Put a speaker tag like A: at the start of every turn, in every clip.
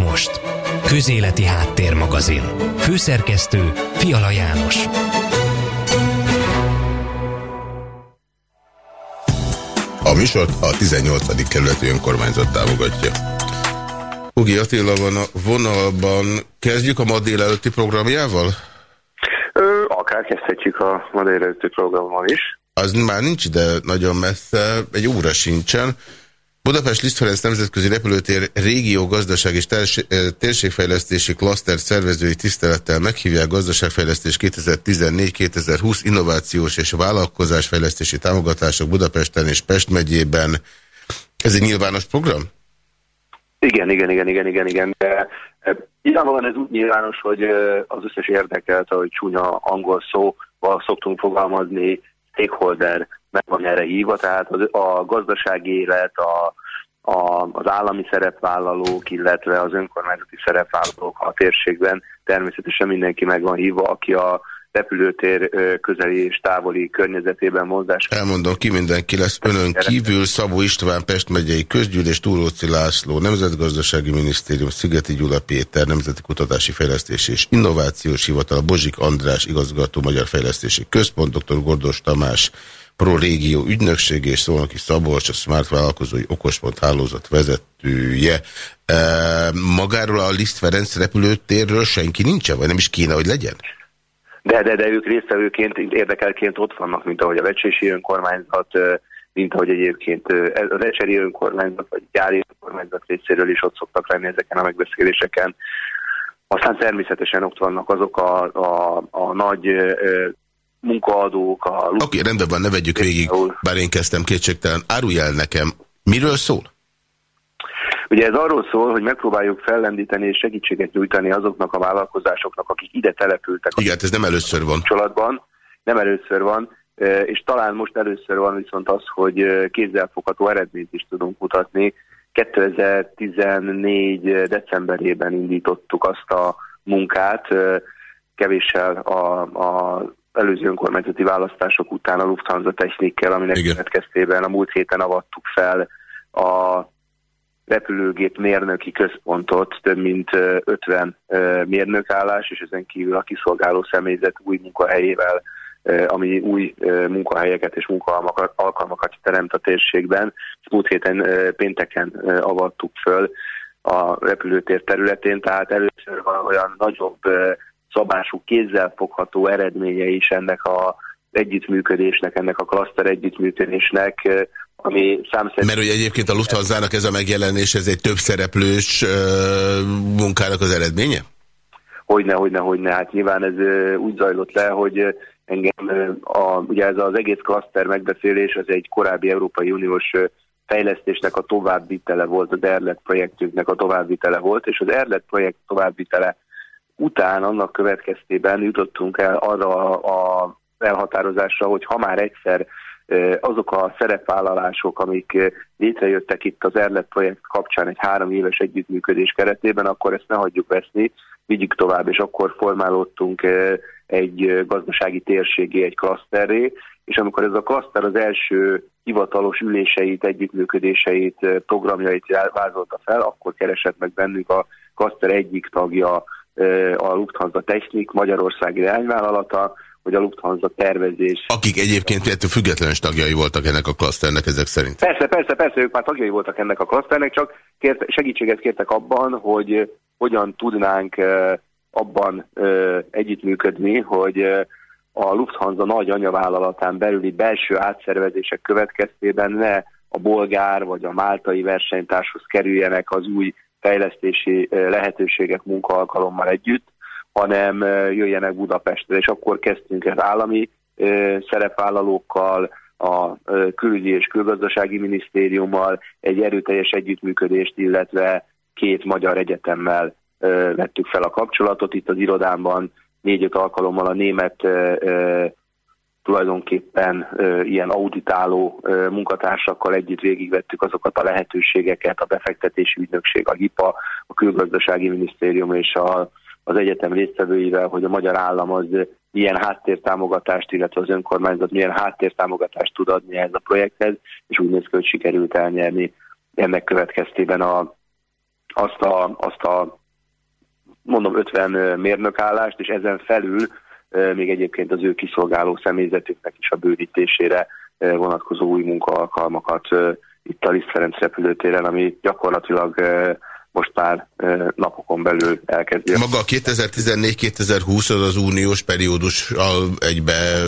A: most. Közéleti Háttérmagazin. Főszerkesztő Fiala János.
B: A műsort a 18. kerületi önkormányzat támogatja. Ugi Attila van a vonalban. Kezdjük a ma délelőtti programjával?
C: Ö, akár kezdhetjük a ma délelőtti programmal is.
B: Az már nincs ide nagyon messze, egy óra sincsen. Budapest Liszt Nemzetközi Repülőtér régió gazdaság és térségfejlesztési klaszter szervezői tisztelettel meghívják gazdaságfejlesztés 2014-2020 innovációs és vállalkozásfejlesztési támogatások Budapesten és Pest megyében. Ez egy nyilvános program?
C: Igen, igen, igen, igen, igen, igen. De, nyilvánvalóan ez úgy nyilvános, hogy az összes érdekelt, hogy csúnya angol szóval szoktunk fogalmazni, stakeholder meg van erre hívva, tehát az, a gazdasági élet, a, a, az állami szerepvállalók, illetve az önkormányzati szerepvállalók a térségben természetesen mindenki meg van hívva, aki a repülőtér közeli és távoli környezetében mozgás.
B: Elmondom ki, mindenki lesz önön kívül, Szabó István, Pest megyei közgyűlés, Túróci László, Nemzetgazdasági Minisztérium, Szigeti Gyula Péter, Nemzeti Kutatási Fejlesztési és Innovációs Hivatal, Bozsik András, igazgató Magyar Fejlesztési Központ, dr. Gordos Tamás, Pro Régió ügynökség és Szolnoki Szabolcs, a Smart Vállalkozói Okospont hálózat vezetője. E, magáról a Liszt Ferenc repülőtérről senki nincsen, vagy nem is kéne, hogy legyen?
C: De, de, de ők résztvevőként, érdekelként ott vannak, mint ahogy a Vecsési önkormányzat, mint ahogy egyébként az Ecseri önkormányzat, vagy Gyári önkormányzat részéről is ott szoktak lenni ezeken a megbeszéléseken. Aztán természetesen ott vannak azok a, a, a nagy munkaadók. Oké,
B: okay, rendben van, ne vegyük végig, bár én kezdtem kétségtelen. Árulj el nekem, miről szól?
C: Ugye ez arról szól, hogy megpróbáljuk fellendíteni és segítséget nyújtani azoknak a vállalkozásoknak, akik ide települtek.
B: Igen, ez nem először van.
C: Kapcsolatban. Nem először van, és talán most először van viszont az, hogy kézzelfogható eredményt is tudunk mutatni. 2014. decemberében indítottuk azt a munkát, kevéssel a, a előző önkormányzati választások után a Lufthansa technikkel, aminek Igen. következtében a múlt héten avattuk fel a repülőgép mérnöki központot, több mint 50 mérnökállás, és ezen kívül a kiszolgáló személyzet új munkahelyével, ami új munkahelyeket és munkaalkalmakat teremt a térségben. Múlt héten pénteken avattuk föl a repülőtér területén, tehát először van olyan nagyobb szabású, kézzel fogható eredménye is ennek a együttműködésnek, ennek a klaszter együttműködésnek, ami számszerűen...
B: Mert hogy egyébként a Lufthansa-nak ez a megjelenés, ez egy több szereplős munkának az eredménye?
C: Hogyne, hogyne, hogyne. Hát nyilván ez úgy zajlott le, hogy engem, a, ugye ez az egész klaszter megbeszélés, az egy korábbi Európai Uniós fejlesztésnek a továbbvitele volt, az Erlet projektünknek a továbbvitele volt, és az Erlet projekt továbbvitele után annak következtében jutottunk el arra a elhatározásra, hogy ha már egyszer azok a szerepvállalások, amik létrejöttek itt az Erlet projekt kapcsán egy három éves együttműködés keretében, akkor ezt ne hagyjuk veszni, vigyük tovább, és akkor formálódtunk egy gazdasági térségé, egy klaszterré, és amikor ez a klaszter az első hivatalos üléseit, együttműködéseit, programjait vázolta fel, akkor keresett meg bennünk a klaszter egyik tagja, a Lufthansa Technik Magyarországi leányvállalata, hogy a Lufthansa tervezés.
B: Akik egyébként ettől függetlenes tagjai voltak ennek a klaszternek ezek szerint.
C: Persze, persze, persze, ők már tagjai voltak ennek a klaszternek, csak kért, segítséget kértek abban, hogy hogyan tudnánk abban együttműködni, hogy a Lufthansa nagy anyavállalatán belüli belső átszervezések következtében ne a bolgár vagy a máltai versenytárshoz kerüljenek az új fejlesztési lehetőségek munkaalkalommal együtt, hanem jöjjenek Budapestre, és akkor kezdtünk az állami szerepvállalókkal, a külügyi és külgazdasági minisztériummal egy erőteljes együttműködést, illetve két magyar egyetemmel vettük fel a kapcsolatot. Itt az irodámban négy-öt alkalommal a német tulajdonképpen ö, ilyen auditáló ö, munkatársakkal együtt végigvettük azokat a lehetőségeket, a befektetési ügynökség, a HIPA, a külgazdasági minisztérium és a, az egyetem résztvevőivel, hogy a magyar állam az milyen háttértámogatást, illetve az önkormányzat milyen háttértámogatást tud adni ehhez a projekthez, és úgy néz ki, hogy sikerült elnyerni ennek következtében a azt a, azt a mondom 50 mérnökállást, és ezen felül még egyébként az ő kiszolgáló személyzetüknek is a bővítésére vonatkozó új munkaalkalmakat itt a Liszt Ferenc repülőtéren, ami gyakorlatilag most már napokon belül elkezdő.
B: Maga a 2014-2020 az az uniós periódussal egybe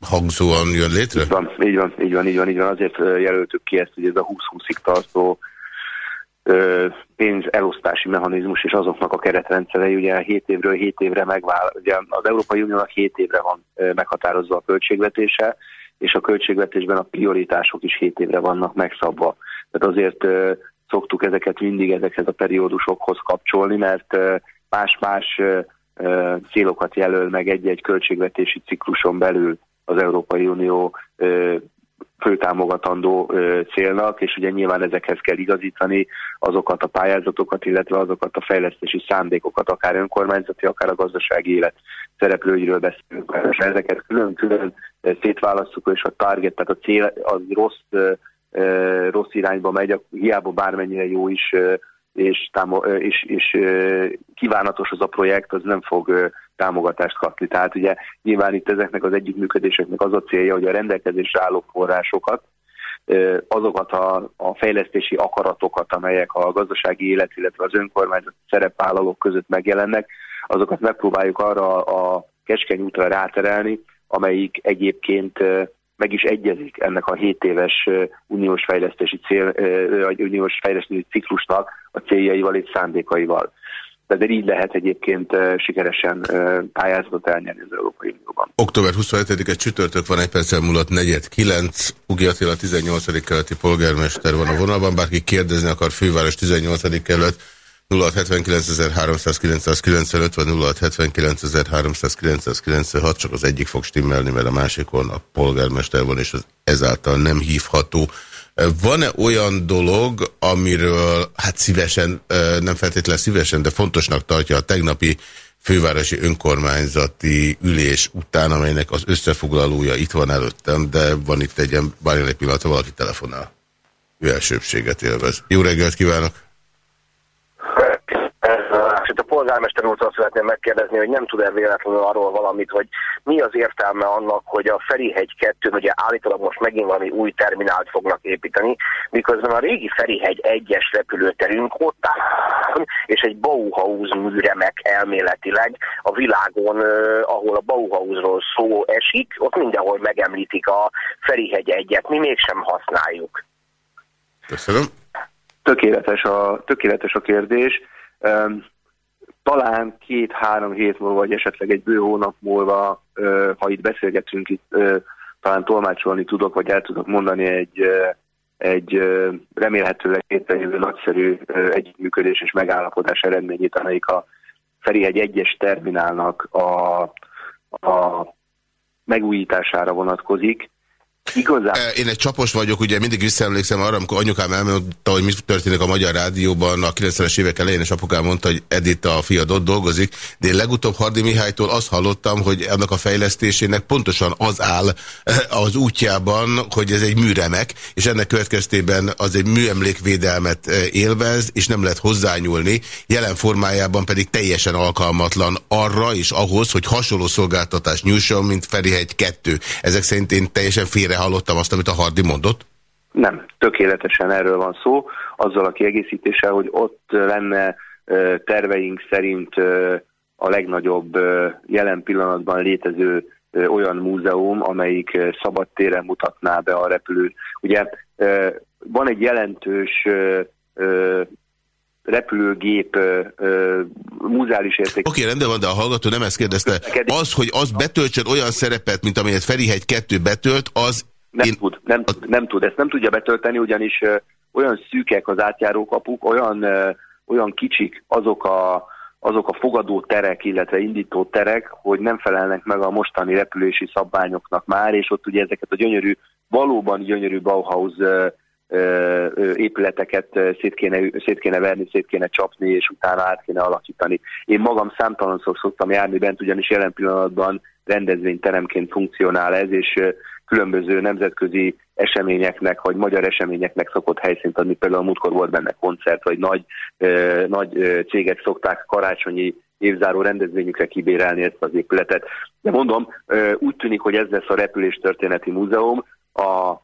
B: hangzóan jön létre?
C: Így van, így van, így van, így van, így van. Azért jelöltük ki ezt, hogy ez a 20-20-ig tartó pénz elosztási mechanizmus és azoknak a keretrendszerei ugye 7 évről 7 évre megvál. Ugye az Európai Uniónak 7 évre van meghatározva a költségvetése, és a költségvetésben a prioritások is 7 évre vannak megszabva. Tehát azért szoktuk ezeket mindig ezekhez a periódusokhoz kapcsolni, mert más-más célokat jelöl meg egy-egy költségvetési cikluson belül az Európai Unió főtámogatandó célnak, és ugye nyilván ezekhez kell igazítani azokat a pályázatokat, illetve azokat a fejlesztési szándékokat, akár önkormányzati, akár a gazdasági élet szereplőiről beszélünk. És ezeket külön-külön szétválasztjuk, és a target, tehát a cél az rossz, rossz irányba megy, hiába bármennyire jó is, és, és, és kívánatos az a projekt, az nem fog támogatást kapni. Tehát ugye nyilván itt ezeknek az együttműködéseknek az a célja, hogy a rendelkezésre álló forrásokat, azokat a, a fejlesztési akaratokat, amelyek a gazdasági élet, illetve az önkormányzat szerepvállalók között megjelennek, azokat megpróbáljuk arra a keskeny útra ráterelni, amelyik egyébként meg is egyezik ennek a 7 éves uniós fejlesztési cél, vagy uniós fejlesztési ciklusnak a céljaival és szándékaival de így lehet egyébként sikeresen pályázatot elnyerni az Európai Unióban.
B: Október 27-e csütörtök van, egy perccel múlott 4-9. Ugi Attila 18. keleti polgármester van a vonalban, bárki kérdezni akar főváros 18. kerület 0679.395 vagy 0679.396, csak az egyik fog stimmelni, mert a másikon a polgármester van, és az ezáltal nem hívható. Van-e olyan dolog, amiről hát szívesen, nem feltétlenül szívesen, de fontosnak tartja a tegnapi fővárosi önkormányzati ülés után, amelynek az összefoglalója itt van előttem, de van itt egy, bárján egy pillanat, valaki telefonál. Ő elsőbséget élvez. Jó reggelt kívánok!
D: Polgármester úrtól szeretném megkérdezni, hogy nem tud-e véletlenül arról valamit, hogy mi az értelme annak, hogy a Ferihegy 2 ugye állítólag most megint valami új terminált fognak építeni, miközben a régi Ferihegy 1-es repülőterünk ott áll, és egy Bauhaus műremek elméletileg a világon, ahol a Bauhausról szó esik, ott mindenhol megemlítik a Ferihegy 1-et, mi mégsem használjuk.
B: Köszönöm.
C: Tökéletes a, tökéletes a kérdés talán két-három hét múlva, vagy esetleg egy bő hónap múlva, ha itt beszélgetünk, itt talán tolmácsolni tudok, vagy el tudok mondani egy, egy remélhetőleg létrejövő nagyszerű együttműködés és megállapodás eredményét, amelyik a Ferihegy egyes terminálnak a, a megújítására vonatkozik, Igazán.
B: Én egy csapos vagyok, ugye mindig visszaemlékszem arra, amikor anyukám elmondta, hogy mi történik a Magyar Rádióban a 90-es évek elején, és apukám mondta, hogy Edith a fiad ott dolgozik, de én legutóbb Hardi Mihálytól azt hallottam, hogy ennek a fejlesztésének pontosan az áll az útjában, hogy ez egy műremek, és ennek következtében az egy műemlékvédelmet élvez, és nem lehet hozzányúlni, jelen formájában pedig teljesen alkalmatlan arra és ahhoz, hogy hasonló szolgáltatást nyújtson, mint Ferihegy 2. Ezek szerint én teljesen félre hallottam azt, amit a Hardi mondott?
C: Nem, tökéletesen erről van szó, azzal a kiegészítéssel, hogy ott lenne terveink szerint a legnagyobb jelen pillanatban létező olyan múzeum, amelyik szabadtéren mutatná be a repülőt. Ugye van egy jelentős repülőgép múzeális érték.
B: Oké, okay, rendben van, de a hallgató nem ezt kérdezte. Az, hogy az betöltsön olyan szerepet, mint amelyet Ferihegy 2 betölt, az...
C: Nem én... tud, nem, a... nem tud, ezt nem tudja betölteni, ugyanis uh, olyan szűkek az átjárókapuk, olyan, olyan kicsik azok a, azok a fogadó terek, illetve indító terek, hogy nem felelnek meg a mostani repülési szabványoknak már, és ott ugye ezeket a gyönyörű, valóban gyönyörű Bauhaus uh, épületeket szét kéne, szét kéne verni, szét kéne csapni, és utána át kéne alakítani. Én magam számtalanszor szoktam járni bent, ugyanis jelen pillanatban rendezvényteremként funkcionál ez, és különböző nemzetközi eseményeknek, vagy magyar eseményeknek szokott helyszínt adni, például a múltkor volt benne koncert, vagy nagy, nagy ö, cégek szokták karácsonyi évzáró rendezvényükre kibérelni ezt az épületet. De mondom, úgy tűnik, hogy ez lesz a repüléstörténeti múzeum. A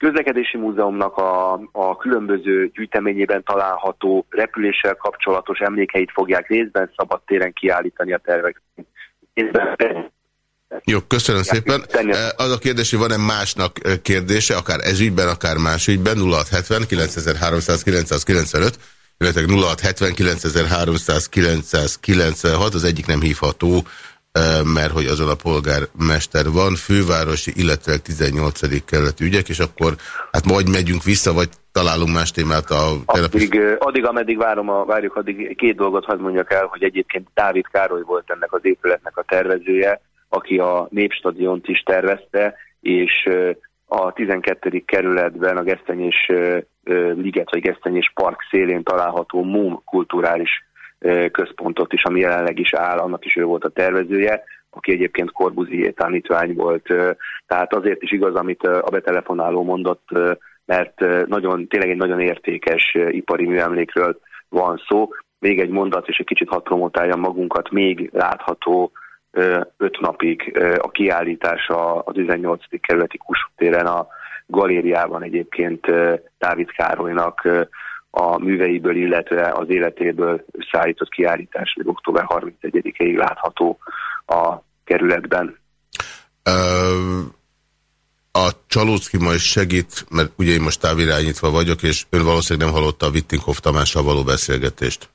C: közlekedési múzeumnak a, a különböző gyűjteményében található repüléssel kapcsolatos emlékeit fogják részben szabadtéren kiállítani a tervek.
B: Jó, köszönöm szépen. Az a kérdés, hogy van-e másnak kérdése, akár ez ügyben, akár más ügyben, 0670 9395, illetve 0670 9396, az egyik nem hívható, mert hogy azon a polgármester van, fővárosi, illetve 18. keleti ügyek, és akkor hát majd megyünk vissza, vagy találunk más témát a
C: addig, addig, ameddig várom a, várjuk, addig két dolgot hadd mondjak el, hogy egyébként Dávid Károly volt ennek az épületnek a tervezője, aki a Népstadiont is tervezte, és a 12. kerületben a Gesztenyés liget vagy Gesztenyés park szélén található MUM kulturális központot is, ami jelenleg is áll, annak is ő volt a tervezője, aki egyébként Korbuzi tanítvány volt. Tehát azért is igaz, amit a betelefonáló mondott, mert nagyon, tényleg egy nagyon értékes ipari műemlékről van szó. Még egy mondat, és egy kicsit hat promotáljam magunkat, még látható öt napig a kiállítása a 18. kerületi Kossuth a galériában egyébként Dávid Károlynak a műveiből, illetve az életéből szállított kiállítás, még október 31-ig látható a kerületben.
B: A Csalócki majd segít, mert ugye én most távirányítva vagyok, és ön valószínűleg nem hallotta a Wittinghoff Tamással való beszélgetést.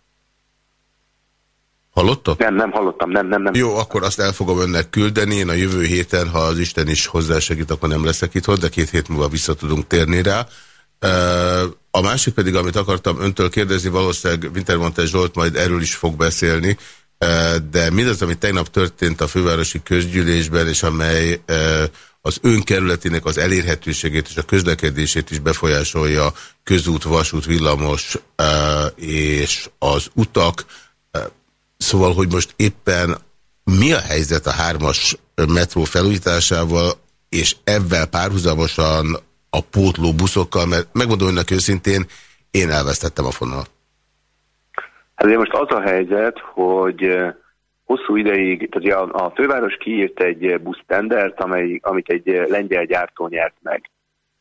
B: Hallotta?
C: Nem, nem hallottam, nem, nem, nem.
B: Jó, akkor azt el fogom önnek küldeni. Én a jövő héten, ha az Isten is hozzásegít, akkor nem leszek itt, de két hét múlva vissza tudunk térni rá. A másik pedig, amit akartam öntől kérdezni, valószínűleg Wintermantel Zsolt majd erről is fog beszélni, de mindaz, ami tegnap történt a fővárosi közgyűlésben, és amely az önkerületének az elérhetőségét és a közlekedését is befolyásolja közút, vasút, villamos és az utak, Szóval, hogy most éppen mi a helyzet a hármas metró felújításával, és ebben párhuzamosan a pótló buszokkal, mert megmondom önnek őszintén, én elvesztettem a fonalat.
C: Hát most az a helyzet, hogy hosszú ideig, tehát a, a főváros kiírt egy busztendert, amely, amit egy lengyel gyártó nyert meg.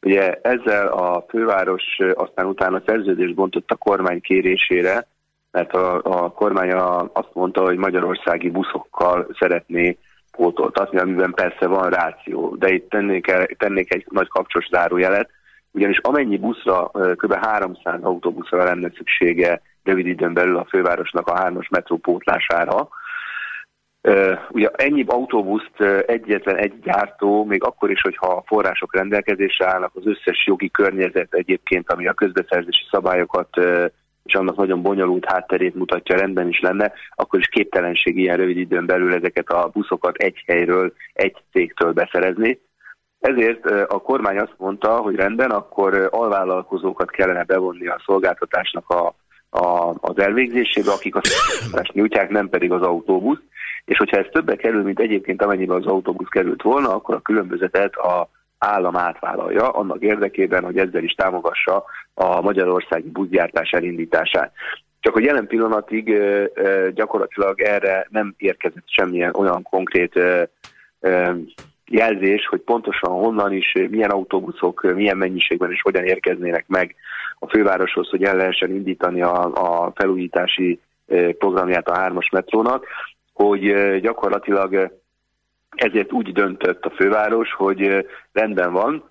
C: Ugye ezzel a főváros aztán utána szerződést bontott a kormány kérésére, mert a, a kormány azt mondta, hogy magyarországi buszokkal szeretné pótoltatni, amiben persze van ráció, de itt tennék, el, tennék egy nagy kapcsos zárójelet, ugyanis amennyi buszra, kb. 300 autóbuszra lenne szüksége rövid időn belül a fővárosnak a hármas metró pótlására, Ugye ennyi autóbuszt egyetlen egy gyártó, még akkor is, hogyha a források rendelkezésre állnak, az összes jogi környezet egyébként, ami a közbeszerzési szabályokat és annak nagyon bonyolult hátterét mutatja, rendben is lenne, akkor is képtelenség ilyen rövid időn belül ezeket a buszokat egy helyről, egy cégtől beszerezni. Ezért a kormány azt mondta, hogy rendben, akkor alvállalkozókat kellene bevonni a szolgáltatásnak a, a, az elvégzésébe, akik a szolgáltatást nyújtják, nem pedig az autóbusz. És hogyha ez többe kerül, mint egyébként amennyiben az autóbusz került volna, akkor a különbözetet a állam átvállalja annak érdekében, hogy ezzel is támogassa a magyarországi buszgyártás elindítását. Csak hogy jelen pillanatig gyakorlatilag erre nem érkezett semmilyen olyan konkrét jelzés, hogy pontosan honnan is, milyen autóbuszok, milyen mennyiségben és hogyan érkeznének meg a fővároshoz, hogy el lehessen indítani a, a felújítási programját a hármas metrónak, hogy gyakorlatilag ezért úgy döntött a főváros, hogy rendben van,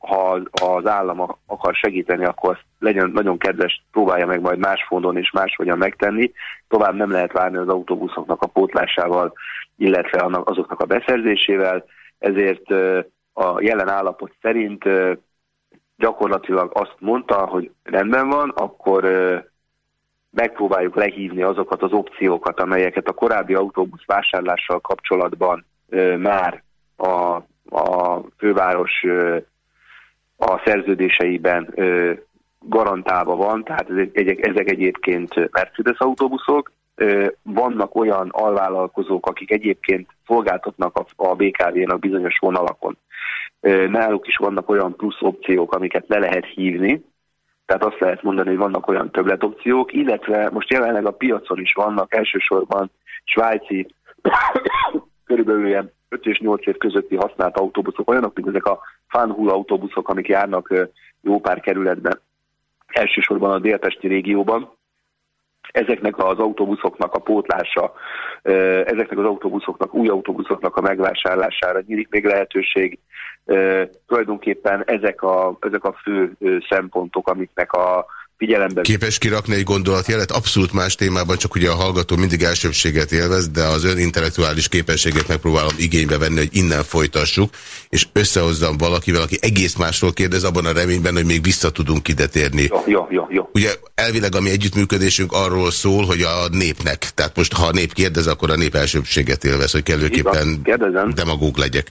C: ha az állam akar segíteni, akkor legyen nagyon kedves, próbálja meg majd más fondon és máshogyan megtenni. Tovább nem lehet várni az autóbuszoknak a pótlásával, illetve azoknak a beszerzésével, ezért a jelen állapot szerint gyakorlatilag azt mondta, hogy rendben van, akkor megpróbáljuk lehívni azokat az opciókat, amelyeket a korábbi autóbusz vásárlással kapcsolatban már a, a főváros a szerződéseiben garantálva van, tehát ezek, egyébként Mercedes autóbuszok, vannak olyan alvállalkozók, akik egyébként szolgáltatnak a, a BKV-nak bizonyos vonalakon. náluk is vannak olyan plusz opciók, amiket le lehet hívni, tehát azt lehet mondani, hogy vannak olyan többletopciók, illetve most jelenleg a piacon is vannak elsősorban svájci, körülbelül ilyen 5 és 8 év közötti használt autóbuszok, olyanok, mint ezek a Fanhul autóbuszok, amik járnak jó pár kerületben, elsősorban a délpesti régióban. Ezeknek az autóbuszoknak a pótlása, ezeknek az autóbuszoknak, új autóbuszoknak a megvásárlására nyílik még lehetőség. Tulajdonképpen ezek a, ezek a fő szempontok, amiknek a figyelembe.
B: Képes kirakni egy gondolatjelet? Abszolút más témában, csak ugye a hallgató mindig elsőbséget élvez, de az ön intellektuális képességet megpróbálom igénybe venni, hogy innen folytassuk, és összehozzam valakivel, aki egész másról kérdez, abban a reményben, hogy még vissza tudunk ide térni.
C: Jó, jó, jó, jó.
B: Ugye elvileg a mi együttműködésünk arról szól, hogy a népnek, tehát most ha a nép kérdez, akkor a nép elsőbséget élvez, hogy kellőképpen demagóg legyek.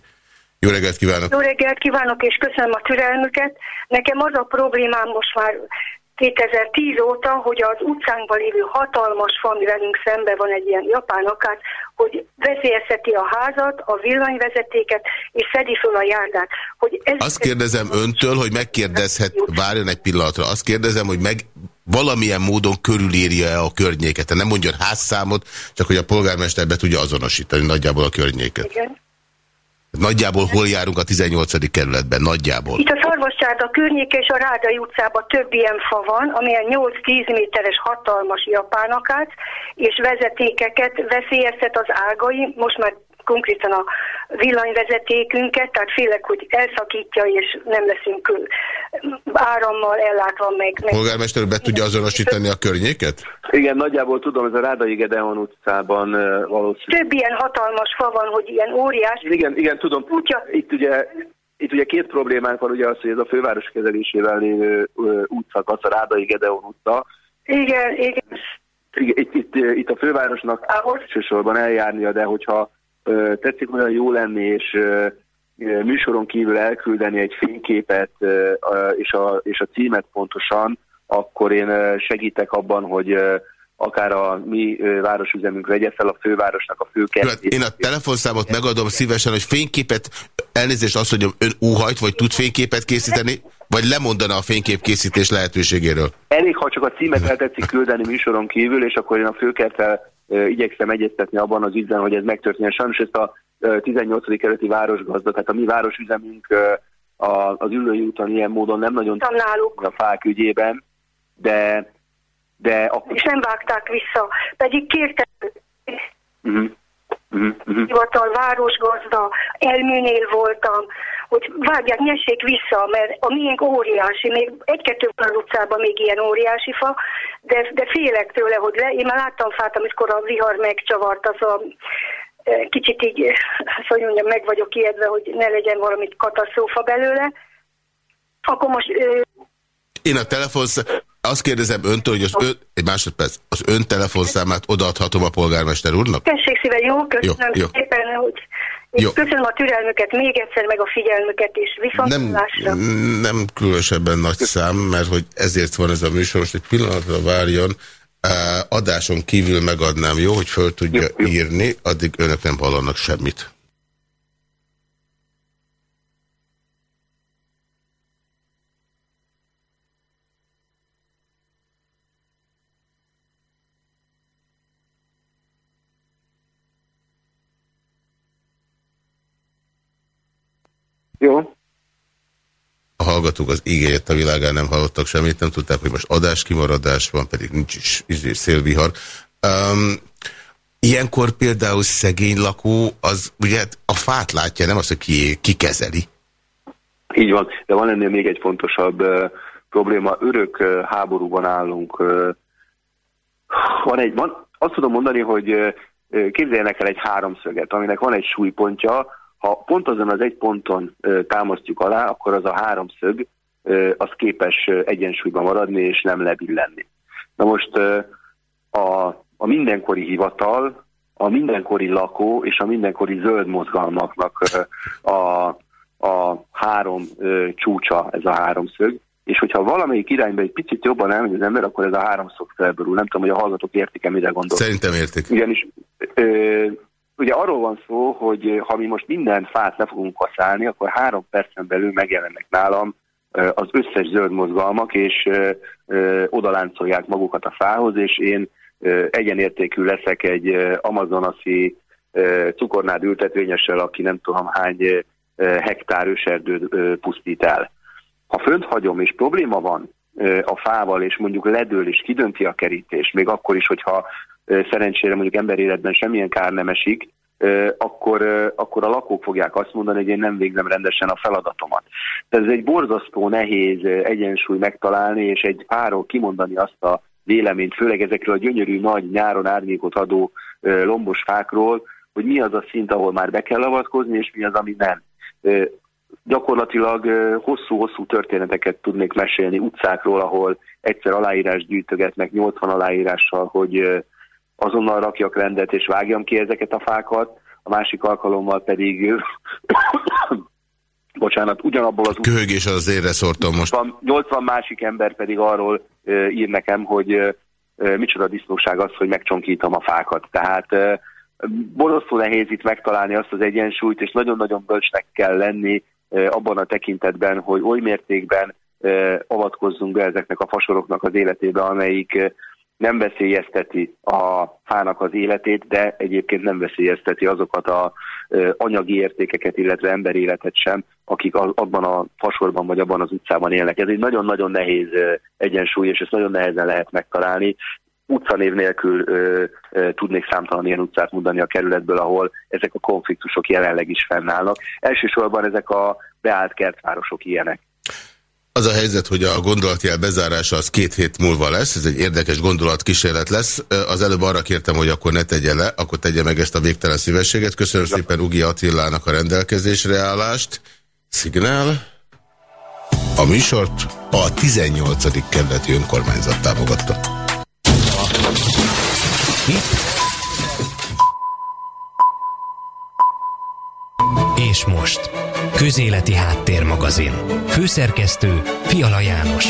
B: Jó reggelt kívánok!
E: Jó reggelt kívánok, és köszönöm a türelmüket. Nekem az a problémám most már 2010 óta, hogy az utcánkban lévő hatalmas fa, velünk szembe van egy ilyen japán akár, hogy veszélyezteti a házat, a villanyvezetéket, és szedi föl a járdát. Hogy
B: ez Azt kérdezem öntől, hogy megkérdezhet, várjon egy pillanatra, azt kérdezem, hogy meg valamilyen módon körülírja-e a környéket. Nem mondjon házszámot, csak hogy a polgármester be tudja azonosítani nagyjából a környéket. Igen. Nagyjából hol járunk a 18. kerületben? Nagyjából.
E: Itt a Szarvascsárda környéke és a Rádai utcában több ilyen fa van, amilyen 8-10 méteres hatalmas japánakát, és vezetékeket veszélyeztet az ágai. Most már konkrétan a villanyvezetékünket, tehát félek, hogy elszakítja, és nem leszünk árammal ellátva meg. meg.
B: Polgármester be tudja azonosítani a környéket?
C: Igen, nagyjából tudom, ez a Rádai Gedeon utcában valószínű.
E: Több ilyen hatalmas fa van, hogy ilyen óriás.
C: Igen, igen, tudom. Utya. Itt ugye itt ugye két problémánk van, ugye az, hogy ez a főváros kezelésével lévő útszakasz, a Rádai Gedeon utca.
E: Igen, igen.
C: Itt, itt, itt a fővárosnak elsősorban eljárnia, de hogyha tetszik olyan jó lenni, és műsoron kívül elküldeni egy fényképet és a, és a címet pontosan, akkor én segítek abban, hogy akár a mi városüzemünk vegye fel a fővárosnak a főkertét.
B: Én a telefonszámot megadom szívesen, hogy fényképet, elnézést azt mondjam, ön úhajt, vagy tud fényképet készíteni, vagy lemondana a fényképkészítés lehetőségéről?
C: Elég, ha csak a címet el tetszik küldeni műsoron kívül, és akkor én a főkerttel igyekszem egyeztetni abban az ügyben, hogy ez megtörténjen. Sajnos ezt a 18. kerületi városgazda, tehát a mi városüzemünk az ülői úton ilyen módon nem nagyon
E: náluk
C: a fák ügyében, de, de
E: akkor... És nem vágták vissza, pedig uh-huh. Uh-huh. Uh-huh. hivatal, városgazda, elműnél voltam, hogy vágják, nyessék vissza, mert a miénk óriási, még egy-kettő utcában még ilyen óriási fa, de, de félek tőle, hogy le, én már láttam fát, amikor a vihar megcsavart, az a e, kicsit így, hogy mondjam, meg vagyok ijedve, hogy ne legyen valami katasztrófa belőle. Akkor most...
B: Én a telefon, azt kérdezem öntől, hogy az ön, egy másodperc, az ön telefonszámát odaadhatom a polgármester úrnak?
E: Tessék szíven, jó, köszönöm jó, jó. szépen, hogy jó. köszönöm a türelmüket még egyszer, meg a figyelmüket is. Viszontlátásra.
B: Nem, nem különösebben nagy szám, mert hogy ezért van ez a műsor, most egy pillanatra várjon. Adáson kívül megadnám, jó, hogy föl tudja jó, jó. írni, addig önök nem hallanak semmit.
C: Jó.
B: A hallgatók az ígért a világán nem hallottak semmit, nem tudták, hogy most adáskimaradás van, pedig nincs is izé, szélvihar. Um, ilyenkor például szegény lakó, az ugye a fát látja, nem az, hogy ki, ki kezeli.
C: Így van, de van ennél még egy fontosabb uh, probléma. Örök uh, háborúban állunk. Uh, van egy, van, azt tudom mondani, hogy uh, képzeljenek el egy háromszöget, aminek van egy súlypontja, ha pont azon az egy ponton támasztjuk alá, akkor az a háromszög az képes egyensúlyban maradni és nem lebillenni. Na most a, a mindenkori hivatal, a mindenkori lakó és a mindenkori zöld mozgalmaknak a, a három csúcsa ez a háromszög, és hogyha valamelyik irányba egy picit jobban elmegy az ember, akkor ez a háromszög felborul. Nem tudom, hogy a hallgatók értik-e, mire gondol.
B: Szerintem értik.
C: Ugyanis ö, ugye arról van szó, hogy ha mi most minden fát le fogunk kaszálni, akkor három percen belül megjelennek nálam az összes zöld mozgalmak, és odaláncolják magukat a fához, és én egyenértékű leszek egy amazonaszi cukornád ültetvényessel, aki nem tudom hány hektár őserdőt pusztít el. Ha fönt hagyom, és probléma van a fával, és mondjuk ledől, és kidönti a kerítés, még akkor is, hogyha szerencsére mondjuk emberéletben semmilyen kár nem esik, akkor, akkor a lakók fogják azt mondani, hogy én nem végzem rendesen a feladatomat. Tehát ez egy borzasztó nehéz egyensúly megtalálni, és egy párról kimondani azt a véleményt, főleg ezekről a gyönyörű, nagy, nyáron árnyékot adó lombos fákról, hogy mi az a szint, ahol már be kell avatkozni, és mi az, ami nem. Gyakorlatilag hosszú-hosszú történeteket tudnék mesélni utcákról, ahol egyszer aláírás gyűjtögetnek 80 aláírással, hogy azonnal rakjak rendet és vágjam ki ezeket a fákat, a másik alkalommal pedig bocsánat, ugyanabból az...
B: Köhögés az érre szórtam most.
C: 80, 80 másik ember pedig arról ír nekem, hogy micsoda disznóság az, hogy megcsonkítom a fákat. Tehát borzasztó nehéz itt megtalálni azt az egyensúlyt, és nagyon-nagyon bölcsnek kell lenni abban a tekintetben, hogy oly mértékben avatkozzunk be ezeknek a fasoroknak az életébe, amelyik nem veszélyezteti a fának az életét, de egyébként nem veszélyezteti azokat a anyagi értékeket, illetve emberi életet sem, akik abban a fasorban vagy abban az utcában élnek. Ez egy nagyon-nagyon nehéz egyensúly, és ezt nagyon nehezen lehet megtalálni. Utcanév nélkül ö, ö, tudnék számtalan ilyen utcát mondani a kerületből, ahol ezek a konfliktusok jelenleg is fennállnak. Elsősorban ezek a beállt kertvárosok ilyenek.
B: Az a helyzet, hogy a gondolatjel bezárása az két hét múlva lesz, ez egy érdekes gondolatkísérlet lesz. Az előbb arra kértem, hogy akkor ne tegye le, akkor tegye meg ezt a végtelen szívességet. Köszönöm ja. szépen Ugi Attilának a rendelkezésre állást. Szignál. A műsort a 18. kerületi önkormányzat támogatta.
A: És most Közéleti Háttérmagazin. Főszerkesztő Fiala János.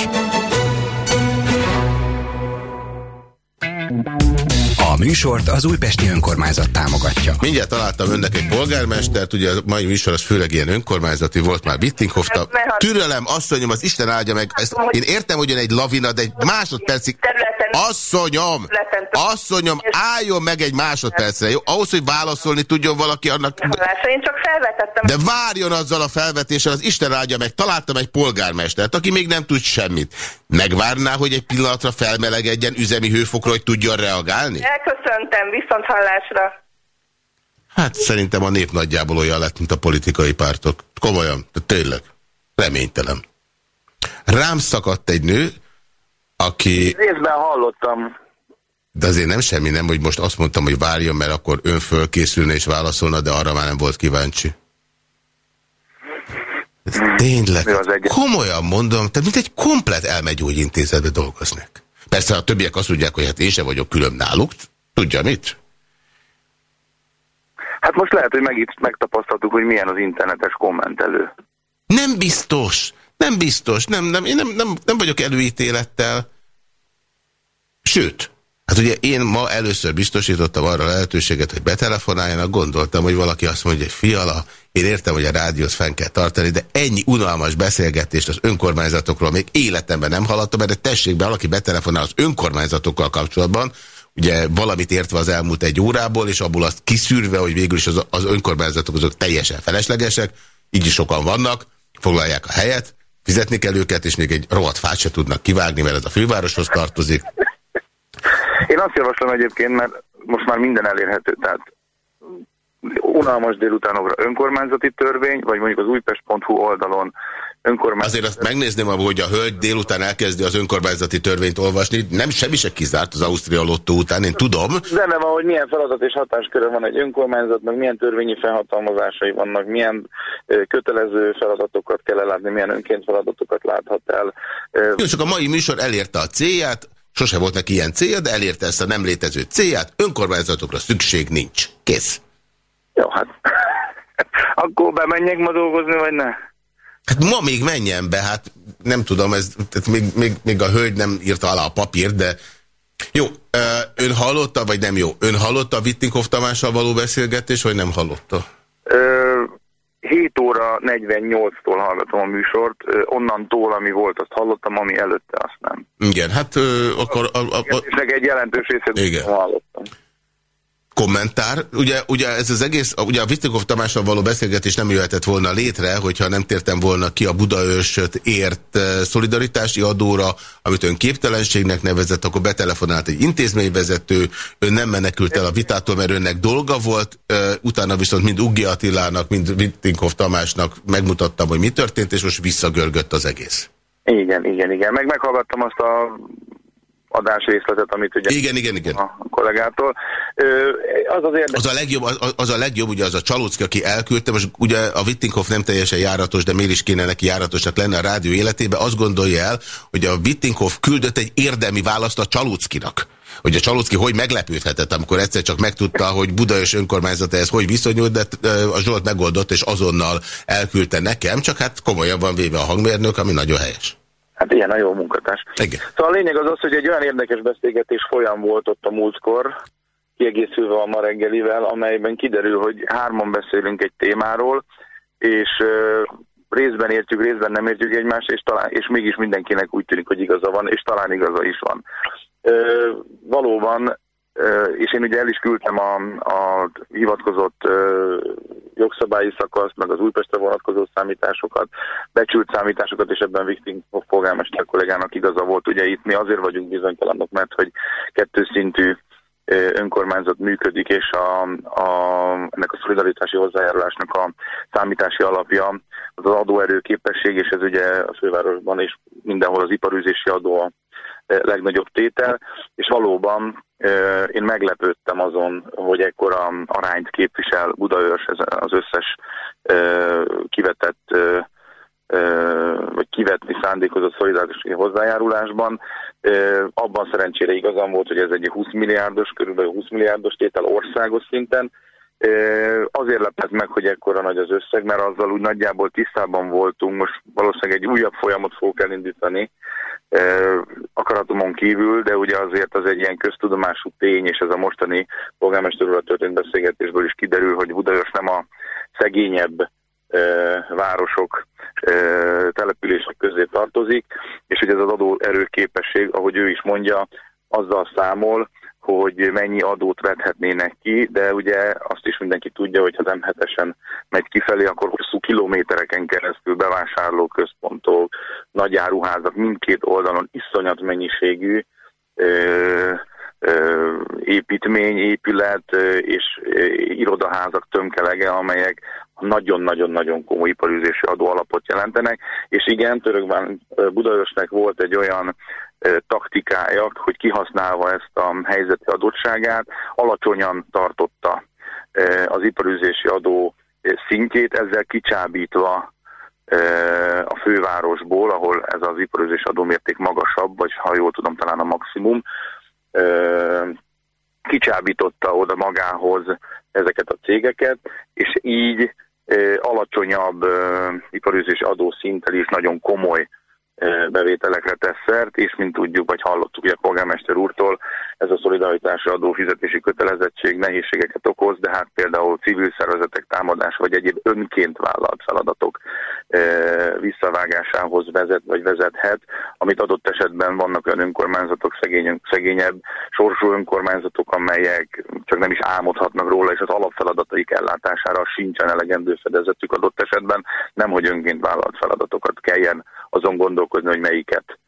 A: A műsort az Újpesti Önkormányzat támogatja.
B: Mindjárt találtam önnek egy polgármestert, ugye a mai műsor az főleg ilyen önkormányzati volt már Bittinghofta. Hát, Türelem, asszonyom, az Isten áldja meg. Ezt, én értem, hogy ön egy lavina, de egy másodpercig... Asszonyom! Asszonyom, álljon meg egy másodpercre, jó? Ahhoz, hogy válaszolni tudjon valaki annak...
E: Én csak felvetettem.
B: De várjon azzal a felvetéssel, az Isten áldja meg. Találtam egy polgármestert, aki még nem tud semmit. Megvárná, hogy egy pillanatra felmelegedjen üzemi hőfokra, hogy tudjon reagálni?
E: Elköszöntem, viszont hallásra.
B: Hát szerintem a nép nagyjából olyan lett, mint a politikai pártok. Komolyan, de tényleg. Reménytelen. Rám szakadt egy nő, aki...
D: Részben hallottam.
B: De azért nem semmi, nem, hogy most azt mondtam, hogy várjon, mert akkor ön fölkészülne és válaszolna, de arra már nem volt kíváncsi. Ez tényleg, komolyan mondom, tehát mint egy komplet elmegyógyintézetbe dolgoznak. Persze a többiek azt mondják, hogy hát én sem vagyok külön náluk. Tudja mit?
D: Hát most lehet, hogy meg itt megtapasztaltuk, hogy milyen az internetes kommentelő.
B: Nem biztos. Nem biztos. Nem, nem, én nem, nem, nem vagyok előítélettel. Sőt, Hát ugye én ma először biztosítottam arra lehetőséget, hogy betelefonáljanak, gondoltam, hogy valaki azt mondja, hogy fiala, én értem, hogy a rádiót fenn kell tartani, de ennyi unalmas beszélgetést az önkormányzatokról még életemben nem hallottam, de tessék be, valaki betelefonál az önkormányzatokkal kapcsolatban, ugye valamit értve az elmúlt egy órából, és abból azt kiszűrve, hogy végül is az, az önkormányzatok azok teljesen feleslegesek, így is sokan vannak, foglalják a helyet, fizetni kell őket, és még egy rohadt fát se tudnak kivágni, mert ez a fővároshoz tartozik.
D: Én azt javaslom egyébként, mert most már minden elérhető, tehát unalmas délutánokra önkormányzati törvény, vagy mondjuk az újpest.hu oldalon önkormányzati...
B: Azért azt megnézném, hogy a hölgy délután elkezdi az önkormányzati törvényt olvasni, nem semmi se kizárt az Ausztria lottó után, én tudom.
D: Zene van, hogy milyen feladat és hatásköre van egy önkormányzatnak, milyen törvényi felhatalmazásai vannak, milyen kötelező feladatokat kell ellátni, milyen önként feladatokat láthat el.
B: Jó, csak a mai műsor elérte a célját, Sose volt neki ilyen célja, de elérte ezt a nem létező célját. Önkormányzatokra szükség nincs. Kész.
D: Jó, hát akkor bemenjek ma dolgozni, vagy ne?
B: Hát ma még menjen be, hát nem tudom, ez, tehát még, még, még a hölgy nem írta alá a papírt, de Jó, ön hallotta, vagy nem jó? Ön hallotta a Vittinkov Tamással való beszélgetés, vagy nem hallotta?
F: Ö, 7 óra 48-tól hallgatom a műsort, onnantól, ami volt, azt hallottam, ami előtte, azt nem.
B: Igen, hát ö, akkor... A, a, a...
F: És egy jelentős részét hallottam
B: kommentár. Ugye, ugye ez az egész, ugye a Vittikov Tamással való beszélgetés nem jöhetett volna létre, hogyha nem tértem volna ki a Budaörsöt ért eh, szolidaritási adóra, amit ön képtelenségnek nevezett, akkor betelefonált egy intézményvezető, ön nem menekült el a vitától, mert önnek dolga volt, eh, utána viszont mind Ugi Attilának, mind Vittikov Tamásnak megmutattam, hogy mi történt, és most visszagörgött az egész.
F: Igen, igen, igen. Meg meghallgattam azt a adásrészletet, amit ugye
B: igen, igen, igen.
F: a kollégától. Az az,
B: érdekes... az a legjobb, az, az a legjobb, ugye az a Csalócki, aki elküldte, most ugye a Wittinghoff nem teljesen járatos, de miért is kéne neki járatosnak lenne a rádió életében, azt gondolja el, hogy a Wittinghoff küldött egy érdemi választ a Csalóckinak hogy a Csalócki hogy meglepődhetett, amikor egyszer csak megtudta, hogy Budaörs önkormányzata ez hogy viszonyult, de a Zsolt megoldott, és azonnal elküldte nekem, csak hát komolyan van véve a hangmérnök, ami nagyon helyes.
F: Hát ilyen a jó munkatárs. Igen. Szóval a lényeg az az, hogy egy olyan érdekes beszélgetés folyam volt ott a múltkor, kiegészülve a ma reggelivel, amelyben kiderül, hogy hárman beszélünk egy témáról, és uh, részben értjük, részben nem értjük egymást, és, talán, és mégis mindenkinek úgy tűnik, hogy igaza van, és talán igaza is van. Uh, valóban és én ugye el is küldtem a, a hivatkozott jogszabályi szakaszt, meg az Újpestre vonatkozó számításokat, becsült számításokat, és ebben Vikting polgármester kollégának igaza volt. Ugye itt mi azért vagyunk bizonytalanok, mert hogy kettőszintű önkormányzat működik, és a, a, ennek a szolidaritási hozzájárulásnak a számítási alapja az az adóerő képesség, és ez ugye a fővárosban és mindenhol az iparűzési adó a legnagyobb tétel, és valóban én meglepődtem azon, hogy ekkora arányt képvisel Budaörs az összes kivetett vagy kivetni szándékozott szolidaritási hozzájárulásban. Abban szerencsére igazam volt, hogy ez egy 20 milliárdos, körülbelül 20 milliárdos tétel országos szinten. Azért lepett meg, hogy ekkora nagy az összeg, mert azzal úgy nagyjából tisztában voltunk, most valószínűleg egy újabb folyamot fogok elindítani, akaratomon kívül, de ugye azért az egy ilyen köztudomású tény, és ez a mostani polgármesterről történt beszélgetésből is kiderül, hogy Budaörs nem a szegényebb városok, települések közé tartozik, és hogy ez az adóerő képesség, ahogy ő is mondja, azzal számol, hogy mennyi adót vethetnének ki, de ugye azt is mindenki tudja, hogy ha nem hetesen megy kifelé, akkor hosszú kilométereken keresztül bevásárlóközpontok, nagy áruházak mindkét oldalon iszonyat mennyiségű ö, ö, építmény, épület ö, és ö, irodaházak tömkelege, amelyek nagyon-nagyon-nagyon komoly iparűzési adóalapot jelentenek, és igen, Törökben Budaörsnek volt egy olyan taktikája, hogy kihasználva ezt a helyzeti adottságát, alacsonyan tartotta az iparüzési adó szintjét, ezzel kicsábítva a fővárosból, ahol ez az iparüzési adómérték magasabb, vagy ha jól tudom, talán a maximum, kicsábította oda magához ezeket a cégeket, és így alacsonyabb iparüzési adószinttel is nagyon komoly bevételekre tesz szert, és mint tudjuk, vagy hallottuk ugye a polgármester úrtól, ez a szolidaritási adófizetési kötelezettség nehézségeket okoz, de hát például civil szervezetek támadás, vagy egyéb önként vállalt feladatok visszavágásához vezet, vagy vezethet, amit adott esetben vannak olyan önkormányzatok, szegény, szegényebb sorsú önkormányzatok, amelyek csak nem is álmodhatnak róla, és az alapfeladataik ellátására sincsen elegendő fedezetük adott esetben, nem hogy önként vállalt feladatokat kelljen azon gondolkozni, hogy melyiket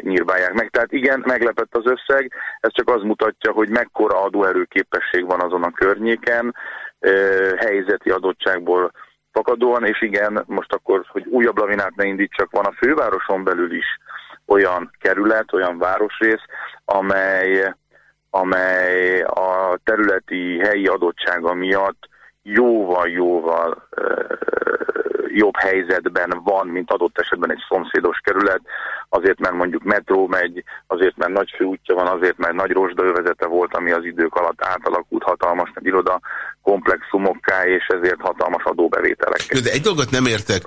F: nyírbálják meg. Tehát igen, meglepett az összeg, ez csak az mutatja, hogy mekkora adóerőképesség van azon a környéken, helyzeti adottságból fakadóan, és igen, most akkor, hogy újabb lavinát ne indítsak, van a fővároson belül is olyan kerület, olyan városrész, amely, amely a területi helyi adottsága miatt jóval-jóval jobb helyzetben van, mint adott esetben egy szomszédos kerület, azért mert mondjuk metró megy, azért mert nagy főútja van, azért mert nagy rozsdaövezete volt, ami az idők alatt átalakult hatalmas nagy iroda komplexumokká, és ezért hatalmas adóbevételek.
B: De egy dolgot nem értek,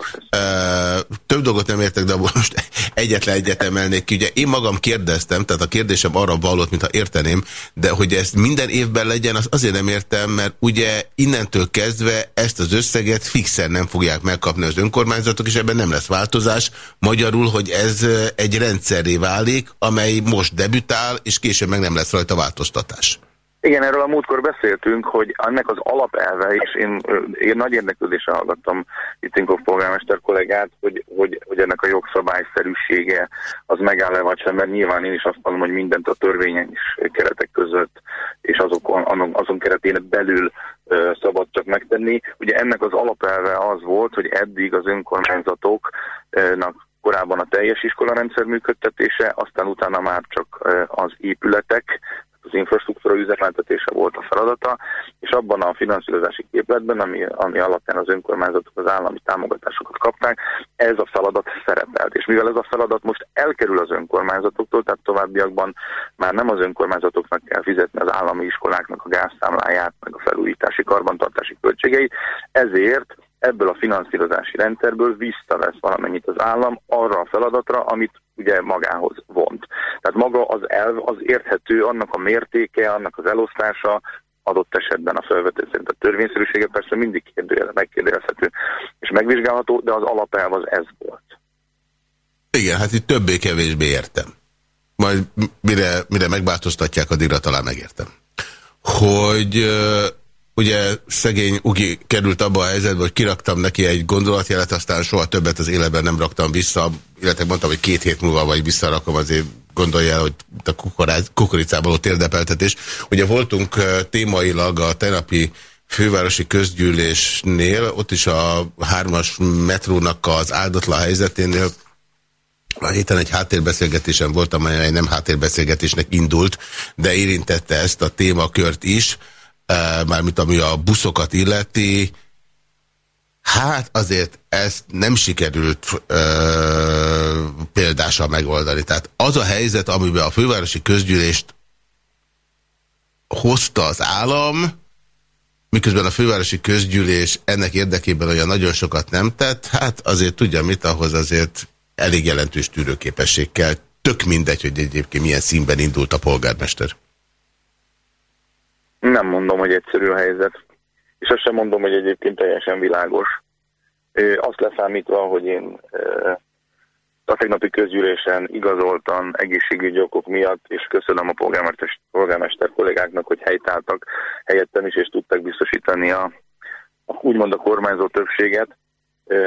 B: több dolgot nem értek, de most egyetlen egyet emelnék ki. Ugye én magam kérdeztem, tehát a kérdésem arra vallott, mintha érteném, de hogy ezt minden évben legyen, az azért nem értem, mert ugye innentől kezdve ezt az összeget fixen nem fogják megkapni az önkormányzatok, és ebben nem lesz változás. Magyarul, hogy ez egy rendszerré válik, amely most debütál, és később meg nem lesz rajta változtatás.
F: Igen, erről a múltkor beszéltünk, hogy ennek az alapelve, és én, én nagy érdeklődéssel hallgattam Itinkov polgármester kollégát, hogy, hogy, hogy ennek a jogszabályszerűsége az megáll-e vagy sem, mert nyilván én is azt mondom, hogy mindent a törvényes keretek között és azokon, azon keretén belül szabad csak megtenni. Ugye ennek az alapelve az volt, hogy eddig az önkormányzatoknak korábban a teljes iskolarendszer működtetése, aztán utána már csak az épületek, az infrastruktúra üzemeltetése volt a feladata, és abban a finanszírozási képletben, ami, ami alapján az önkormányzatok az állami támogatásokat kapták, ez a feladat szerepelt. És mivel ez a feladat most elkerül az önkormányzatoktól, tehát továbbiakban már nem az önkormányzatoknak kell fizetni az állami iskoláknak a gázszámláját, meg a felújítási karbantartási költségeit, ezért ebből a finanszírozási rendszerből visszavesz valamennyit az állam arra a feladatra, amit ugye magához vont. Tehát maga az elv az érthető, annak a mértéke, annak az elosztása, adott esetben a felvetés szerint a törvényszerűsége persze mindig kérdőjel, megkérdezhető és megvizsgálható, de az alapelv az ez volt.
B: Igen, hát itt többé-kevésbé értem. Majd mire, mire megváltoztatják, addigra talán megértem. Hogy ugye szegény Ugi került abba a helyzetbe, hogy kiraktam neki egy gondolatjelet, aztán soha többet az életben nem raktam vissza, illetve mondtam, hogy két hét múlva vagy visszarakom, azért gondolja el, hogy a kukoricából ott érdepeltetés. Ugye voltunk témailag a tegnapi fővárosi közgyűlésnél, ott is a hármas metrónak az áldatlan helyzeténél a héten egy háttérbeszélgetésen voltam, amely nem háttérbeszélgetésnek indult, de érintette ezt a témakört is mármint ami a buszokat illeti, hát azért ezt nem sikerült ö, példással megoldani. Tehát az a helyzet, amiben a fővárosi közgyűlést hozta az állam, miközben a fővárosi közgyűlés ennek érdekében olyan nagyon sokat nem tett, hát azért tudja mit, ahhoz azért elég jelentős tűrőképesség kell. Tök mindegy, hogy egyébként milyen színben indult a polgármester.
F: Nem mondom, hogy egyszerű a helyzet. És azt sem mondom, hogy egyébként teljesen világos. Azt leszámítva, hogy én a tegnapi közgyűlésen igazoltan egészségügyi okok miatt, és köszönöm a polgármester, polgármester kollégáknak, hogy helytáltak helyettem is, és tudtak biztosítani a, a úgymond a kormányzó többséget.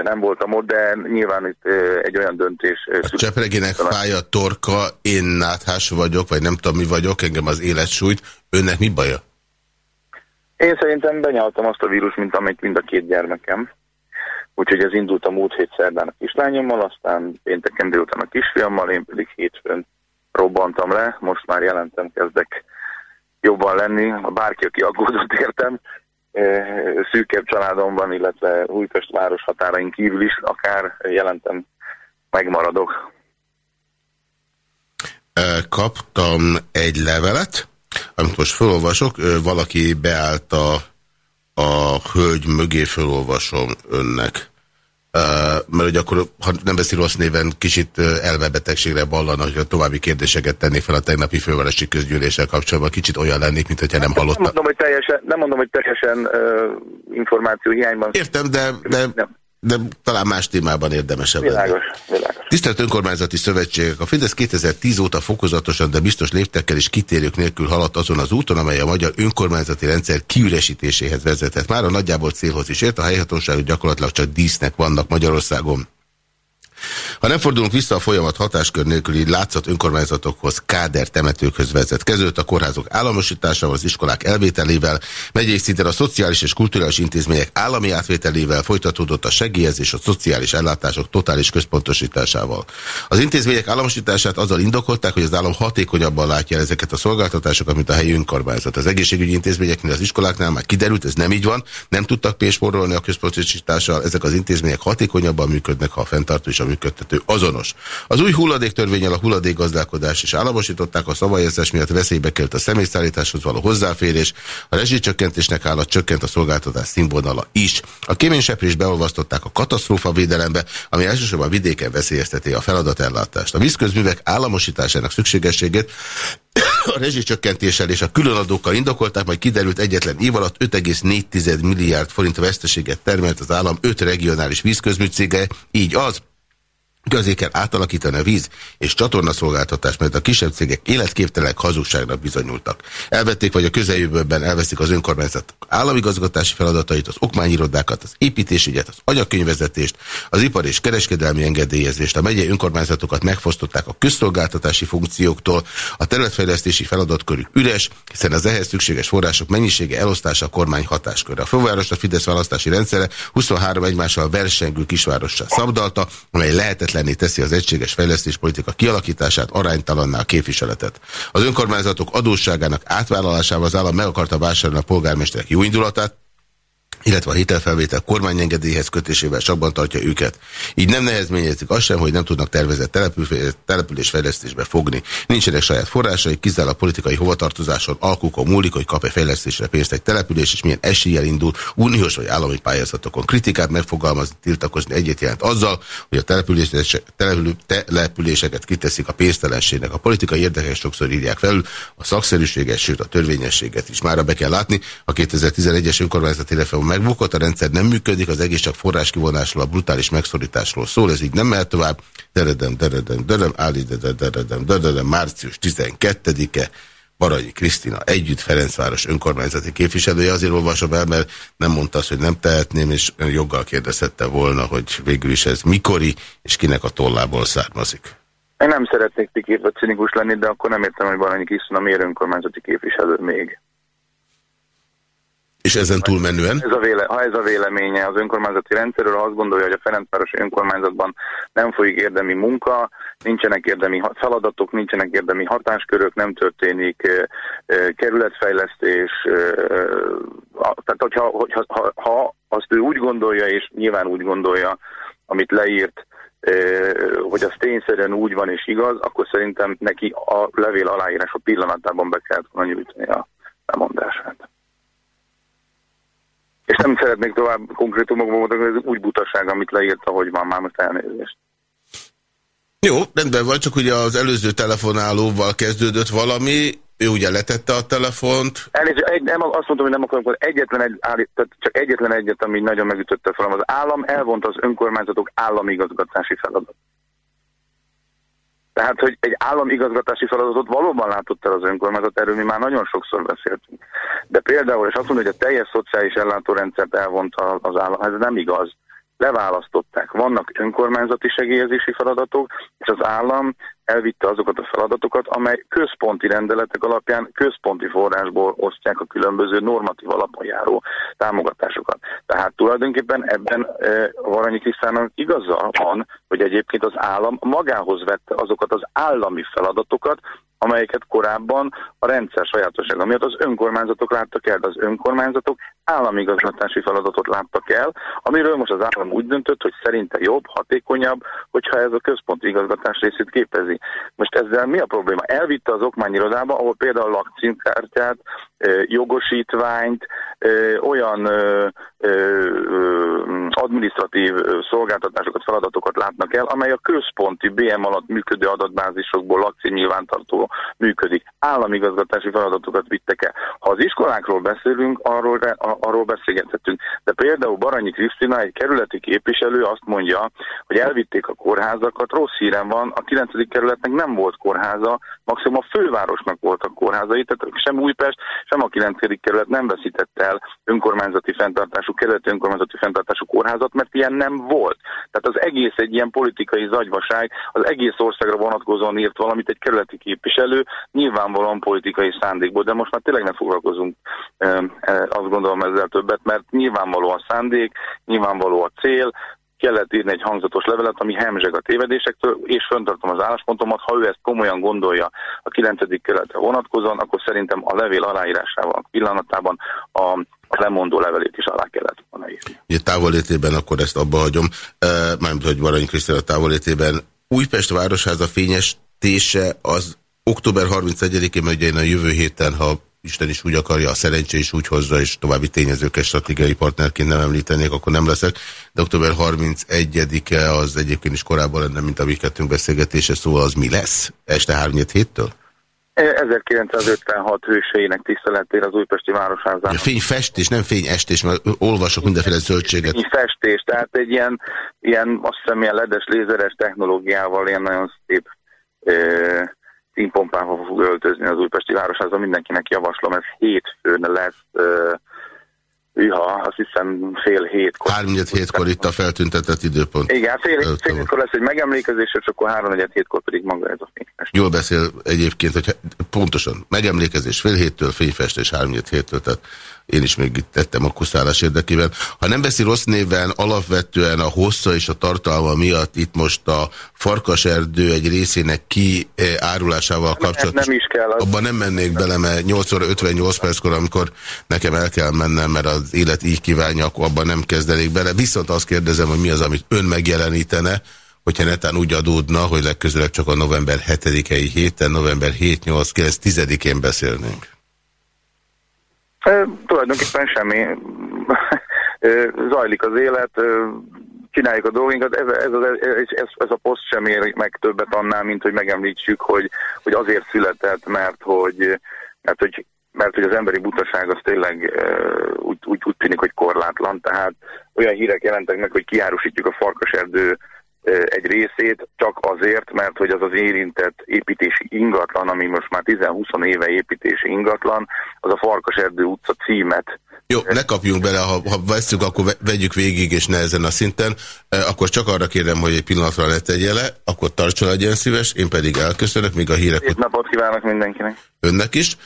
F: Nem voltam ott, de nyilván itt egy olyan döntés...
B: A Csepreginek fáj a torka, én náthás vagyok, vagy nem tudom mi vagyok, engem az élet sújt. Önnek mi baja?
F: Én szerintem benyaltam azt a vírus, mint amit mind a két gyermekem. Úgyhogy ez indult a múlt hét szerdán a kislányommal, aztán pénteken délután a kisfiammal, én pedig hétfőn robbantam le, most már jelentem, kezdek jobban lenni. Bárki, aki aggódott értem, szűkebb családomban, illetve Újpest város határain kívül is akár jelentem, megmaradok.
B: Kaptam egy levelet, amit most felolvasok, valaki beállt a, a hölgy mögé, felolvasom önnek. Mert hogy akkor, ha nem beszél rossz néven, kicsit elmebetegségre ballanak, hogy a további kérdéseket tenni fel a tegnapi fővárosi közgyűléssel kapcsolatban. Kicsit olyan lennék, mint hogyha nem hallottam.
F: Nem mondom, hogy teljesen, nem mondom, hogy teljesen uh, információ hiányban.
B: Értem, de, de nem de talán más témában érdemesebb
F: világos, világos.
B: Tisztelt Önkormányzati Szövetségek, a Fidesz 2010 óta fokozatosan, de biztos léptekkel és kitérők nélkül haladt azon az úton, amely a magyar önkormányzati rendszer kiüresítéséhez vezetett. Már a nagyjából célhoz is ért, a helyhatóságok gyakorlatilag csak dísznek vannak Magyarországon. Ha nem fordulunk vissza a folyamat hatáskör nélküli látszat önkormányzatokhoz, káder temetőkhöz vezet. Kezdődött a kórházok államosításával, az iskolák elvételével, megyei szinten a szociális és kulturális intézmények állami átvételével folytatódott a segélyezés a szociális ellátások totális központosításával. Az intézmények államosítását azzal indokolták, hogy az állam hatékonyabban látja ezeket a szolgáltatásokat, mint a helyi önkormányzat. Az egészségügyi intézményeknél, az iskoláknál már kiderült, ez nem így van, nem tudtak pénzporolni a központosítással, ezek az intézmények hatékonyabban működnek, ha a fenntartó és a működtető azonos. Az új hulladéktörvényel a hulladékgazdálkodás is államosították, a szabályozás miatt veszélybe került a személyszállításhoz való hozzáférés, a rezsicsökkentésnek állat csökkent a szolgáltatás színvonala is. A kéményseprés beolvasztották a katasztrófa védelembe, ami elsősorban vidéken veszélyezteti a feladatellátást. A vízközművek államosításának szükségességét a rezsicsökkentéssel és a különadókkal indokolták, majd kiderült egyetlen év alatt 5,4 milliárd forint veszteséget termelt az állam 5 regionális vízközműcége, így az, Közé kell átalakítani a víz és csatornaszolgáltatást, mert a kisebb cégek életképtelenek hazugságnak bizonyultak. Elvették, vagy a közeljövőben elveszik az önkormányzat államigazgatási feladatait, az okmányirodákat, az építésügyet, az anyakönyvezetést, az ipar és kereskedelmi engedélyezést, a megyei önkormányzatokat megfosztották a közszolgáltatási funkcióktól, a területfejlesztési feladatkörük üres, hiszen az ehhez szükséges források mennyisége elosztása a kormány hatásköre. A főváros a Fidesz választási rendszere 23 egymással versengő kisvárossal szabdalta, amely lehetett lehetetlenné teszi az egységes fejlesztéspolitika kialakítását, aránytalanná a képviseletet. Az önkormányzatok adósságának átvállalásával az állam meg akarta vásárolni a polgármesterek jó indulatát, illetve a hitelfelvétel kormányengedélyhez kötésével sakban tartja őket. Így nem nehezményezik azt sem, hogy nem tudnak tervezett településfejlesztésbe fogni. Nincsenek saját forrásai, kizárólag politikai hovatartozáson, alkukon múlik, hogy kap-e fejlesztésre pénzt egy település, és milyen eséllyel indul uniós vagy állami pályázatokon. Kritikát megfogalmazni, tiltakozni egyet jelent azzal, hogy a települések, településeket kiteszik a pénztelenségnek. A politikai érdekek sokszor írják felül, a szakszerűséget, sőt a törvényességet is. Mára be kell látni, a 2011-es önkormányzati reform megbukott, a rendszer nem működik, az egész csak forráskivonásról, a brutális megszorításról szól, ez így nem mehet tovább. Deredem, deredem, deredem, állítettem, deredem, deredem, március 12-e, Baranyi Krisztina együtt Ferencváros önkormányzati képviselője. Azért olvasom el, mert nem mondta azt, hogy nem tehetném, és joggal kérdezhette volna, hogy végül is ez mikori, és kinek a tollából származik.
F: Én nem szeretnék pikét vagy cinikus lenni, de akkor nem értem, hogy Baranyi Krisztina miért önkormányzati képviselő még.
B: És ezen túlmenően?
F: Ez a véle, ha ez a véleménye az önkormányzati rendszerről, azt gondolja, hogy a Ferencvárosi önkormányzatban nem folyik érdemi munka, nincsenek érdemi feladatok, nincsenek érdemi hatáskörök, nem történik kerületfejlesztés. Tehát, hogyha, hogyha ha, ha azt ő úgy gondolja, és nyilván úgy gondolja, amit leírt, hogy az tényszerűen úgy van és igaz, akkor szerintem neki a levél aláírás a pillanatában be kellett volna nyújtani a bemondását. És nem szeretnék tovább konkrétumokban mondani, ez úgy butaság, amit leírta, hogy van már most elnézést.
B: Jó, rendben van, csak ugye az előző telefonálóval kezdődött valami, ő ugye letette a telefont.
F: Elnézést, egy, nem, azt mondtam, hogy nem akarok, egyetlen egy, tehát csak egyetlen egyet, ami nagyon megütötte fel, az állam elvont az önkormányzatok államigazgatási feladat. Tehát, hogy egy államigazgatási feladatot valóban látott el az önkormányzat, erről mi már nagyon sokszor beszéltünk. De például, és azt mondja, hogy a teljes szociális ellátórendszert elvonta az állam, ez nem igaz leválasztották. Vannak önkormányzati segélyezési feladatok, és az állam elvitte azokat a feladatokat, amely központi rendeletek alapján központi forrásból osztják a különböző normatív alapon járó támogatásokat. Tehát tulajdonképpen ebben e, Varanyi Krisztának igaza van, hogy egyébként az állam magához vette azokat az állami feladatokat, amelyeket korábban a rendszer sajátossága miatt az önkormányzatok láttak el, de az önkormányzatok államigazgatási feladatot láttak el, amiről most az állam úgy döntött, hogy szerinte jobb, hatékonyabb, hogyha ez a központi igazgatás részét képezi. Most ezzel mi a probléma? Elvitte az okmányirodába, ahol például lakcímkártyát, jogosítványt, olyan administratív szolgáltatásokat, feladatokat látnak el, amely a központi BM alatt működő adatbázisokból lakcím nyilvántartó működik. Államigazgatási feladatokat vittek el. Ha az iskolákról beszélünk, arról, arról beszélgethetünk. De például Baranyi Krisztina, egy kerületi képviselő azt mondja, hogy elvitték a kórházakat, rossz hírem van, a 9. kerületnek nem volt kórháza, maximum a fővárosnak voltak kórházai, tehát sem Újpest, sem a 9. kerület nem veszítette el önkormányzati fenntartású, kerületi önkormányzati fenntartású kórházat, mert ilyen nem volt. Tehát az egész egy ilyen politikai zagyvaság, az egész országra vonatkozóan írt valamit egy kerületi képviselő, nyilvánvalóan politikai szándékból, de most már tényleg nem foglalkozunk azt gondolom ezzel többet, mert nyilvánvaló a szándék, nyilvánvaló a cél, kellett írni egy hangzatos levelet, ami hemzseg a tévedésektől, és föntartom az álláspontomat, ha ő ezt komolyan gondolja a 9. kerületre vonatkozóan, akkor szerintem a levél aláírásával pillanatában a lemondó levelét is alá kellett volna írni.
B: Ugye távolétében akkor ezt abba hagyom, mármint, hogy Varanyi Krisztina távolétében. Újpest városháza fényesítése az október 31-én, mert ugye én a jövő héten, ha Isten is úgy akarja, a szerencsé is úgy hozza, és további tényezőket stratégiai partnerként nem említenék, akkor nem leszek. De október 31-e az egyébként is korábban lenne, mint a mi kettőnk beszélgetése, szóval az mi lesz? Este 3 héttől?
F: 1956 hőseinek tiszteletére az Újpesti Városházán.
B: Fényfestés, nem fényestés, mert olvasok mindenféle zöldséget.
F: Fényfestés, tehát egy ilyen, ilyen azt hiszem, ilyen ledes, lézeres technológiával ilyen nagyon szép színpompával fog öltözni az Újpesti Városházban. Mindenkinek javaslom, ez hétfőn lesz Iha, azt hiszem fél hétkor.
B: Háromnyed hétkor itt a feltüntetett időpont.
F: Igen, fél, fél hétkor lesz egy megemlékezés, és akkor háromnyed hétkor pedig maga ez a fényfestés.
B: Jól beszél egyébként, hogy pontosan megemlékezés fél héttől, fényfestés háromnyed héttől, tehát én is még itt tettem a kuszálás érdekében. Ha nem veszi rossz néven, alapvetően a hossza és a tartalma miatt itt most a farkaserdő egy részének kiárulásával kapcsolatos.
F: Nem is kell.
B: Az... Abban nem mennék bele, mert 8 óra 58 perckor, amikor nekem el kell mennem, mert az élet így kívánja, akkor abban nem kezdenék bele. Viszont azt kérdezem, hogy mi az, amit ön megjelenítene, hogyha netán úgy adódna, hogy legközelebb csak a november 7-i héten, november 7, 8, 9, 10-én beszélnénk.
F: E, tulajdonképpen semmi. Zajlik az élet, csináljuk a dolgunkat, ez, ez, ez, ez, ez a poszt sem ér meg többet annál, mint hogy megemlítsük, hogy, hogy azért született, mert hogy, mert hogy mert hogy az emberi butaság az tényleg uh, úgy, úgy, úgy tűnik, hogy korlátlan, tehát olyan hírek jelentek meg, hogy kiárusítjuk a farkaserdő egy részét csak azért, mert hogy az az érintett építési ingatlan, ami most már 10-20 éve építési ingatlan, az a Farkaserdő utca címet.
B: Jó, ne kapjunk bele, ha, ha veszünk, akkor vegyük végig és ne ezen a szinten. Akkor csak arra kérem, hogy egy pillanatra ne tegye le, akkor tartson legyen szíves, én pedig elköszönök, míg a hírek...
F: Szép napot kívánok mindenkinek!
B: Önnek is.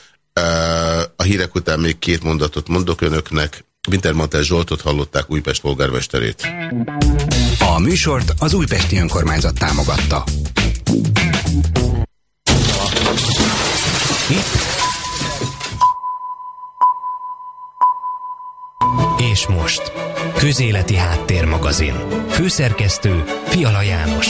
B: A hírek után még két mondatot mondok önöknek. Wintermantel Zsoltot hallották Újpest polgármesterét.
A: A műsort az Újpesti Önkormányzat támogatta. És most, Közéleti Háttérmagazin. Főszerkesztő Fiala János.